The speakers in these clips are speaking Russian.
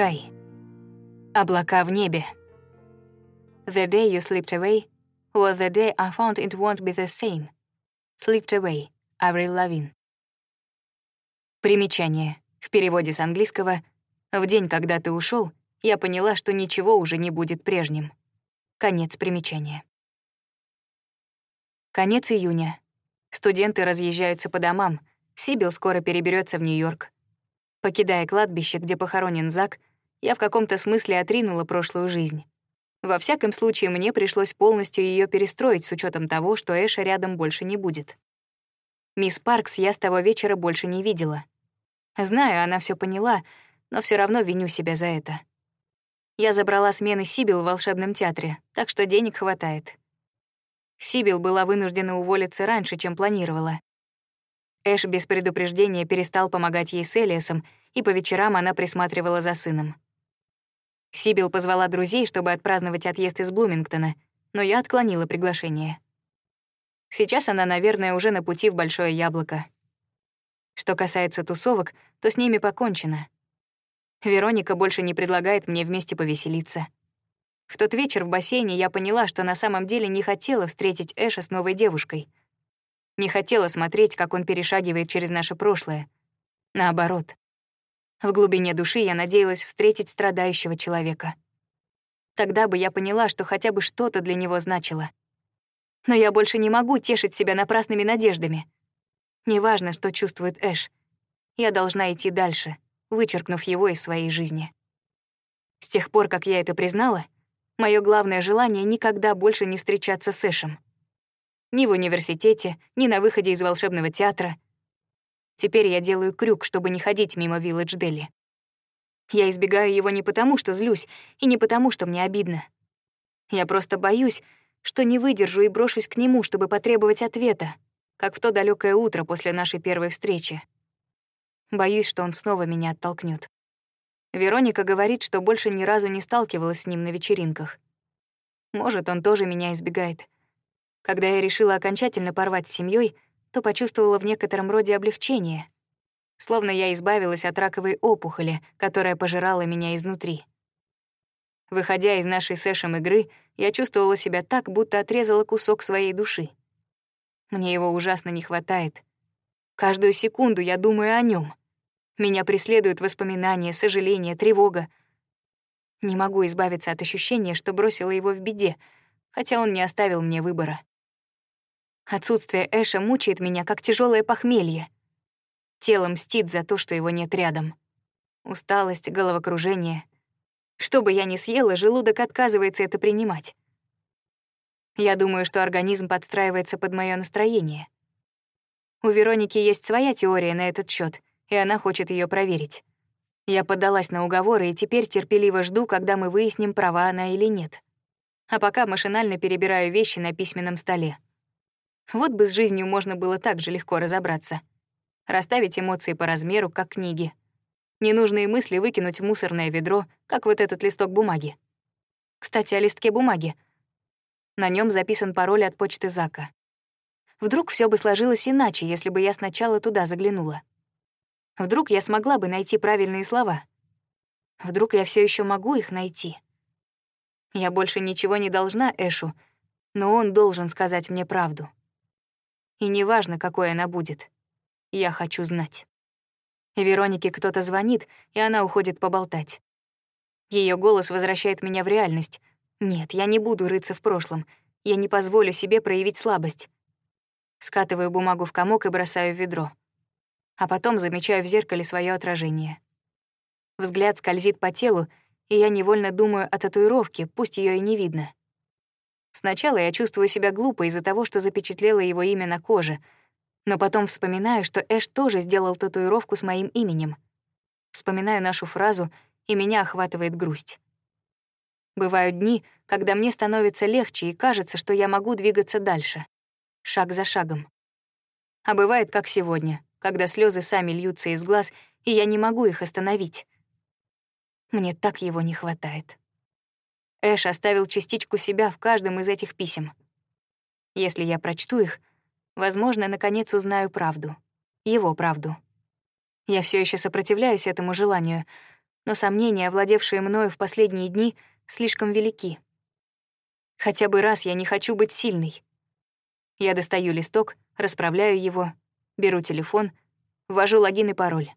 Sky. Облака в небе. The day you slipped away was the day I found it won't be the same. Slipped away. Avril Lavigne. Примечание. В переводе с английского «В день, когда ты ушел, я поняла, что ничего уже не будет прежним». Конец примечания. Конец июня. Студенты разъезжаются по домам. Сибил скоро переберется в Нью-Йорк. Покидая кладбище, где похоронен Зак, я в каком-то смысле отринула прошлую жизнь. Во всяком случае, мне пришлось полностью ее перестроить с учетом того, что Эша рядом больше не будет. Мисс Паркс я с того вечера больше не видела. Знаю, она все поняла, но все равно виню себя за это. Я забрала смены Сибил в волшебном театре, так что денег хватает. Сибил была вынуждена уволиться раньше, чем планировала. Эш без предупреждения перестал помогать ей с Элиасом, и по вечерам она присматривала за сыном. Сибил позвала друзей, чтобы отпраздновать отъезд из Блумингтона, но я отклонила приглашение. Сейчас она, наверное, уже на пути в Большое Яблоко. Что касается тусовок, то с ними покончено. Вероника больше не предлагает мне вместе повеселиться. В тот вечер в бассейне я поняла, что на самом деле не хотела встретить Эша с новой девушкой — не хотела смотреть, как он перешагивает через наше прошлое. Наоборот. В глубине души я надеялась встретить страдающего человека. Тогда бы я поняла, что хотя бы что-то для него значило. Но я больше не могу тешить себя напрасными надеждами. Неважно, что чувствует Эш. Я должна идти дальше, вычеркнув его из своей жизни. С тех пор, как я это признала, мое главное желание — никогда больше не встречаться с Эшем. Ни в университете, ни на выходе из волшебного театра. Теперь я делаю крюк, чтобы не ходить мимо Вилледж Дели. Я избегаю его не потому, что злюсь, и не потому, что мне обидно. Я просто боюсь, что не выдержу и брошусь к нему, чтобы потребовать ответа, как в то далекое утро после нашей первой встречи. Боюсь, что он снова меня оттолкнет. Вероника говорит, что больше ни разу не сталкивалась с ним на вечеринках. Может, он тоже меня избегает. Когда я решила окончательно порвать с семьей, то почувствовала в некотором роде облегчение. Словно я избавилась от раковой опухоли, которая пожирала меня изнутри. Выходя из нашей сэшем игры, я чувствовала себя так, будто отрезала кусок своей души. Мне его ужасно не хватает. Каждую секунду я думаю о нем. Меня преследуют воспоминания, сожаления, тревога. Не могу избавиться от ощущения, что бросила его в беде, хотя он не оставил мне выбора. Отсутствие Эша мучает меня, как тяжелое похмелье. Тело мстит за то, что его нет рядом. Усталость, головокружение. Что бы я ни съела, желудок отказывается это принимать. Я думаю, что организм подстраивается под мое настроение. У Вероники есть своя теория на этот счет, и она хочет ее проверить. Я поддалась на уговоры и теперь терпеливо жду, когда мы выясним, права она или нет. А пока машинально перебираю вещи на письменном столе. Вот бы с жизнью можно было так же легко разобраться. Расставить эмоции по размеру, как книги. Ненужные мысли выкинуть в мусорное ведро, как вот этот листок бумаги. Кстати, о листке бумаги. На нем записан пароль от почты Зака. Вдруг все бы сложилось иначе, если бы я сначала туда заглянула. Вдруг я смогла бы найти правильные слова. Вдруг я все еще могу их найти. Я больше ничего не должна Эшу, но он должен сказать мне правду. И неважно, какой она будет. Я хочу знать. Веронике кто-то звонит, и она уходит поболтать. Ее голос возвращает меня в реальность. Нет, я не буду рыться в прошлом. Я не позволю себе проявить слабость. Скатываю бумагу в комок и бросаю в ведро. А потом замечаю в зеркале свое отражение. Взгляд скользит по телу, и я невольно думаю о татуировке, пусть ее и не видно. Сначала я чувствую себя глупо из-за того, что запечатлела его имя на коже, но потом вспоминаю, что Эш тоже сделал татуировку с моим именем. Вспоминаю нашу фразу, и меня охватывает грусть. Бывают дни, когда мне становится легче и кажется, что я могу двигаться дальше, шаг за шагом. А бывает, как сегодня, когда слезы сами льются из глаз, и я не могу их остановить. Мне так его не хватает. Эш оставил частичку себя в каждом из этих писем. Если я прочту их, возможно, наконец узнаю правду. Его правду. Я все еще сопротивляюсь этому желанию, но сомнения, овладевшие мною в последние дни, слишком велики. Хотя бы раз я не хочу быть сильной. Я достаю листок, расправляю его, беру телефон, ввожу логин и пароль.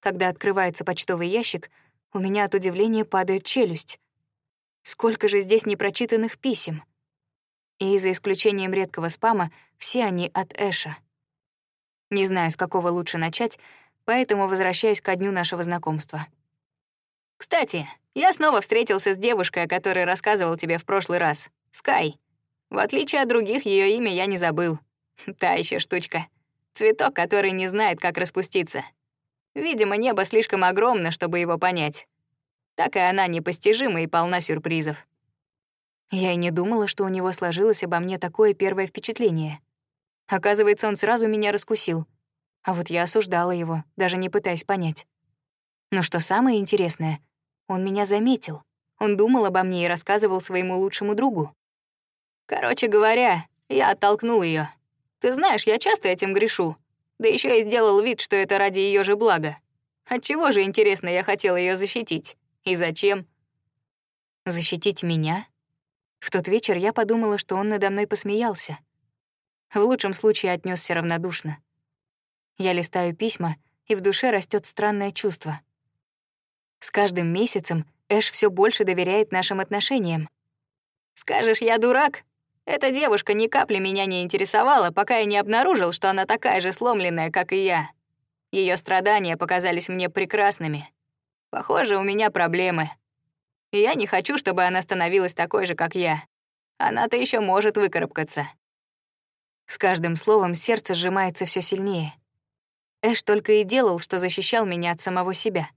Когда открывается почтовый ящик, у меня от удивления падает челюсть. Сколько же здесь непрочитанных писем. И за исключением редкого спама, все они от Эша. Не знаю, с какого лучше начать, поэтому возвращаюсь ко дню нашего знакомства. «Кстати, я снова встретился с девушкой, о которой рассказывал тебе в прошлый раз. Скай. В отличие от других, ее имя я не забыл. Та еще штучка. Цветок, который не знает, как распуститься. Видимо, небо слишком огромно, чтобы его понять. Так и она непостижима и полна сюрпризов. Я и не думала, что у него сложилось обо мне такое первое впечатление. Оказывается, он сразу меня раскусил. А вот я осуждала его, даже не пытаясь понять. Но что самое интересное, он меня заметил. Он думал обо мне и рассказывал своему лучшему другу. Короче говоря, я оттолкнул ее. Ты знаешь, я часто этим грешу. Да еще и сделал вид, что это ради ее же блага. Отчего же, интересно, я хотел ее защитить? И зачем? Защитить меня? В тот вечер я подумала, что он надо мной посмеялся. В лучшем случае отнесся равнодушно. Я листаю письма, и в душе растет странное чувство. С каждым месяцем Эш все больше доверяет нашим отношениям. «Скажешь, я дурак?» Эта девушка ни капли меня не интересовала, пока я не обнаружил, что она такая же сломленная, как и я. Ее страдания показались мне прекрасными. Похоже, у меня проблемы. И я не хочу, чтобы она становилась такой же, как я. Она-то еще может выкарабкаться. С каждым словом сердце сжимается все сильнее. Эш только и делал, что защищал меня от самого себя.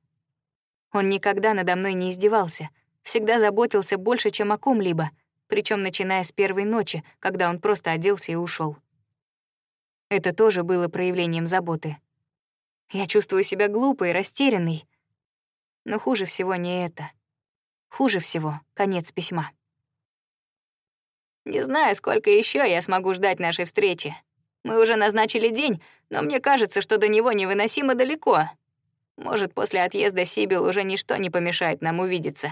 Он никогда надо мной не издевался, всегда заботился больше, чем о ком-либо — причем начиная с первой ночи, когда он просто оделся и ушел. Это тоже было проявлением заботы. Я чувствую себя глупой, растерянной. Но хуже всего не это. Хуже всего — конец письма. «Не знаю, сколько еще я смогу ждать нашей встречи. Мы уже назначили день, но мне кажется, что до него невыносимо далеко. Может, после отъезда Сибил уже ничто не помешает нам увидеться».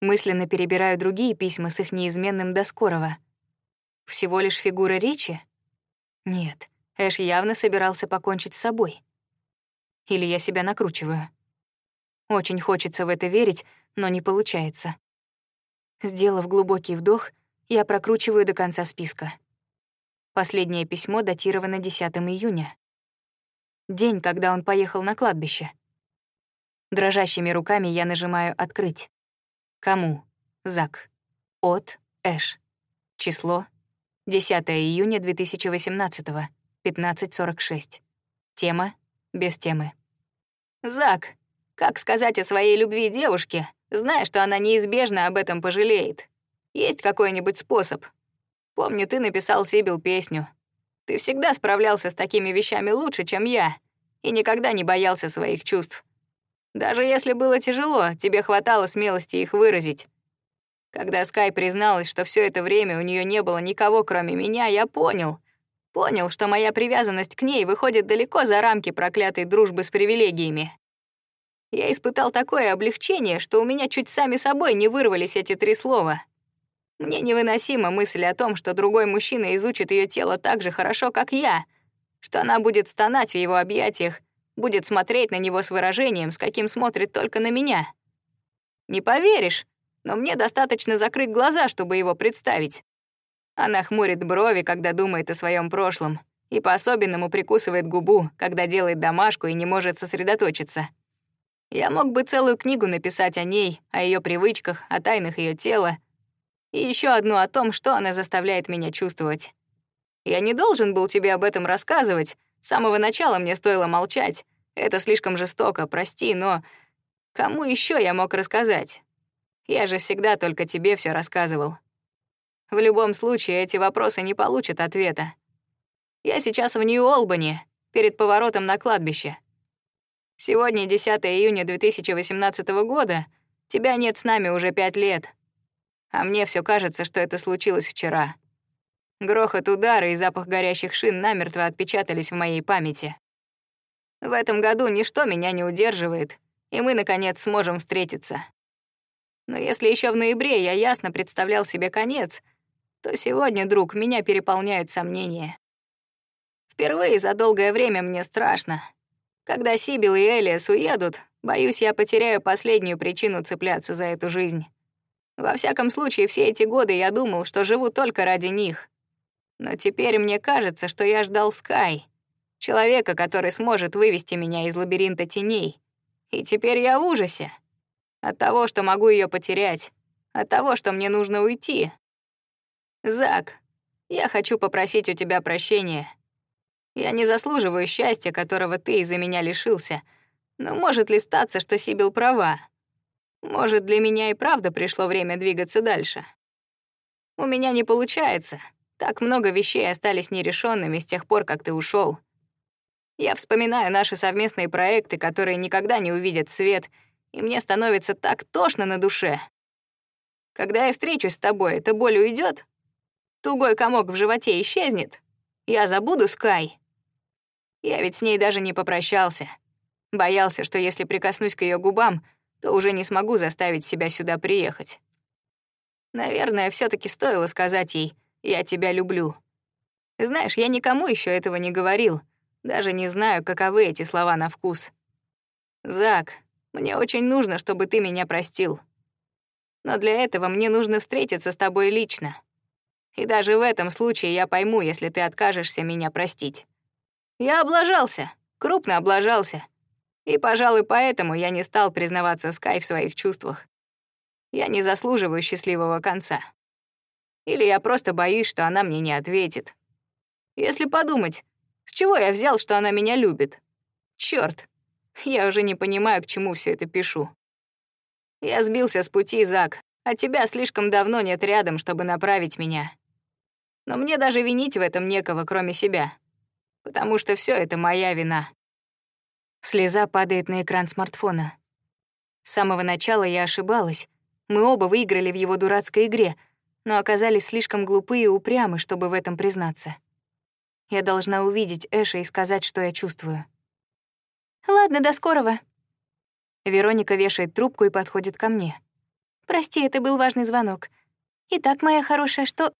Мысленно перебираю другие письма с их неизменным до скорого. Всего лишь фигура речи? Нет, Эш явно собирался покончить с собой. Или я себя накручиваю. Очень хочется в это верить, но не получается. Сделав глубокий вдох, я прокручиваю до конца списка. Последнее письмо датировано 10 июня. День, когда он поехал на кладбище. Дрожащими руками я нажимаю «Открыть». Кому? Зак. От Эш. Число 10 июня 2018, 15.46. Тема без темы. Зак, как сказать о своей любви девушке, зная, что она неизбежно об этом пожалеет? Есть какой-нибудь способ? Помню, ты написал Сибил песню. Ты всегда справлялся с такими вещами лучше, чем я, и никогда не боялся своих чувств. Даже если было тяжело, тебе хватало смелости их выразить. Когда Скай призналась, что все это время у нее не было никого, кроме меня, я понял. Понял, что моя привязанность к ней выходит далеко за рамки проклятой дружбы с привилегиями. Я испытал такое облегчение, что у меня чуть сами собой не вырвались эти три слова. Мне невыносима мысль о том, что другой мужчина изучит ее тело так же хорошо, как я, что она будет стонать в его объятиях, будет смотреть на него с выражением, с каким смотрит только на меня. Не поверишь, но мне достаточно закрыть глаза, чтобы его представить. Она хмурит брови, когда думает о своем прошлом, и по-особенному прикусывает губу, когда делает домашку и не может сосредоточиться. Я мог бы целую книгу написать о ней, о ее привычках, о тайнах ее тела, и еще одну о том, что она заставляет меня чувствовать. Я не должен был тебе об этом рассказывать, с самого начала мне стоило молчать. Это слишком жестоко, прости, но кому еще я мог рассказать? Я же всегда только тебе все рассказывал. В любом случае, эти вопросы не получат ответа. Я сейчас в Нью-Олбани, перед поворотом на кладбище. Сегодня 10 июня 2018 года, тебя нет с нами уже пять лет. А мне все кажется, что это случилось вчера. Грохот удара и запах горящих шин намертво отпечатались в моей памяти. В этом году ничто меня не удерживает, и мы, наконец, сможем встретиться. Но если еще в ноябре я ясно представлял себе конец, то сегодня, друг, меня переполняют сомнения. Впервые за долгое время мне страшно. Когда Сибил и Элиас уедут, боюсь, я потеряю последнюю причину цепляться за эту жизнь. Во всяком случае, все эти годы я думал, что живу только ради них. Но теперь мне кажется, что я ждал Скай, человека, который сможет вывести меня из лабиринта теней. И теперь я в ужасе. От того, что могу ее потерять. От того, что мне нужно уйти. Зак, я хочу попросить у тебя прощения. Я не заслуживаю счастья, которого ты из-за меня лишился. Но может ли статься, что Сибил права? Может, для меня и правда пришло время двигаться дальше? У меня не получается. Так много вещей остались нерешенными с тех пор, как ты ушел. Я вспоминаю наши совместные проекты, которые никогда не увидят свет, и мне становится так тошно на душе. Когда я встречусь с тобой, эта боль уйдет, тугой комок в животе исчезнет, я забуду Скай. Я ведь с ней даже не попрощался. Боялся, что если прикоснусь к ее губам, то уже не смогу заставить себя сюда приехать. Наверное, все таки стоило сказать ей «я тебя люблю». Знаешь, я никому еще этого не говорил — даже не знаю, каковы эти слова на вкус. Зак, мне очень нужно, чтобы ты меня простил. Но для этого мне нужно встретиться с тобой лично. И даже в этом случае я пойму, если ты откажешься меня простить. Я облажался, крупно облажался. И, пожалуй, поэтому я не стал признаваться Скай в своих чувствах. Я не заслуживаю счастливого конца. Или я просто боюсь, что она мне не ответит. Если подумать, с чего я взял, что она меня любит? Чёрт, я уже не понимаю, к чему все это пишу. Я сбился с пути, Зак, а тебя слишком давно нет рядом, чтобы направить меня. Но мне даже винить в этом некого, кроме себя. Потому что все это моя вина. Слеза падает на экран смартфона. С самого начала я ошибалась. Мы оба выиграли в его дурацкой игре, но оказались слишком глупы и упрямы, чтобы в этом признаться. Я должна увидеть Эша и сказать, что я чувствую. «Ладно, до скорого». Вероника вешает трубку и подходит ко мне. «Прости, это был важный звонок. Итак, моя хорошая, что...»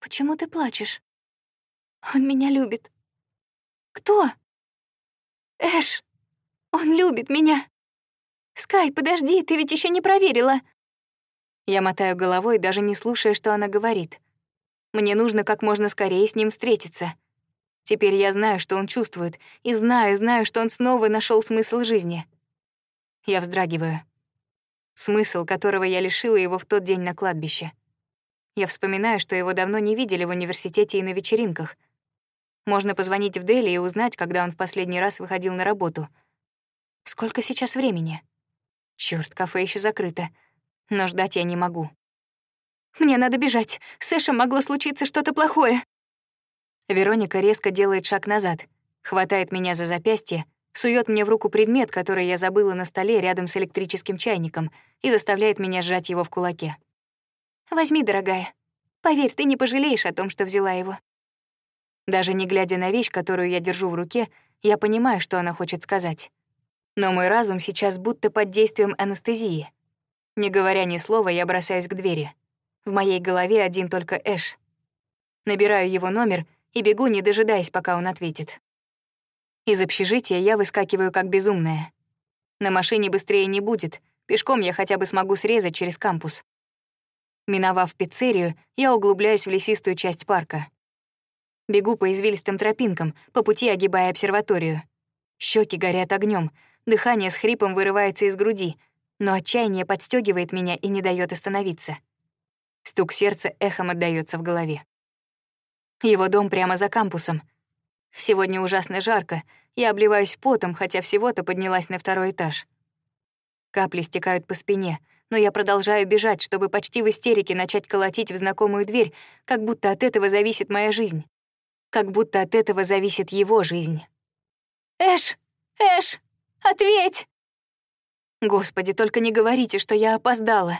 «Почему ты плачешь?» «Он меня любит». «Кто?» «Эш! Он любит меня!» «Скай, подожди, ты ведь еще не проверила!» Я мотаю головой, даже не слушая, что она говорит. Мне нужно как можно скорее с ним встретиться. Теперь я знаю, что он чувствует, и знаю, знаю, что он снова нашел смысл жизни. Я вздрагиваю. Смысл, которого я лишила его в тот день на кладбище. Я вспоминаю, что его давно не видели в университете и на вечеринках. Можно позвонить в Дели и узнать, когда он в последний раз выходил на работу. Сколько сейчас времени? Чёрт, кафе еще закрыто. Но ждать я не могу. Мне надо бежать. С Эшем могло случиться что-то плохое. Вероника резко делает шаг назад, хватает меня за запястье, сует мне в руку предмет, который я забыла на столе рядом с электрическим чайником, и заставляет меня сжать его в кулаке. «Возьми, дорогая. Поверь, ты не пожалеешь о том, что взяла его». Даже не глядя на вещь, которую я держу в руке, я понимаю, что она хочет сказать. Но мой разум сейчас будто под действием анестезии. Не говоря ни слова, я бросаюсь к двери. В моей голове один только Эш. Набираю его номер и бегу, не дожидаясь, пока он ответит. Из общежития я выскакиваю как безумная. На машине быстрее не будет, пешком я хотя бы смогу срезать через кампус. Миновав пиццерию, я углубляюсь в лесистую часть парка. Бегу по извилистым тропинкам, по пути огибая обсерваторию. Щеки горят огнем, дыхание с хрипом вырывается из груди, но отчаяние подстегивает меня и не дает остановиться. Стук сердца эхом отдаётся в голове. Его дом прямо за кампусом. Сегодня ужасно жарко, я обливаюсь потом, хотя всего-то поднялась на второй этаж. Капли стекают по спине, но я продолжаю бежать, чтобы почти в истерике начать колотить в знакомую дверь, как будто от этого зависит моя жизнь. Как будто от этого зависит его жизнь. «Эш! Эш! Ответь!» Господи, только не говорите, что я опоздала.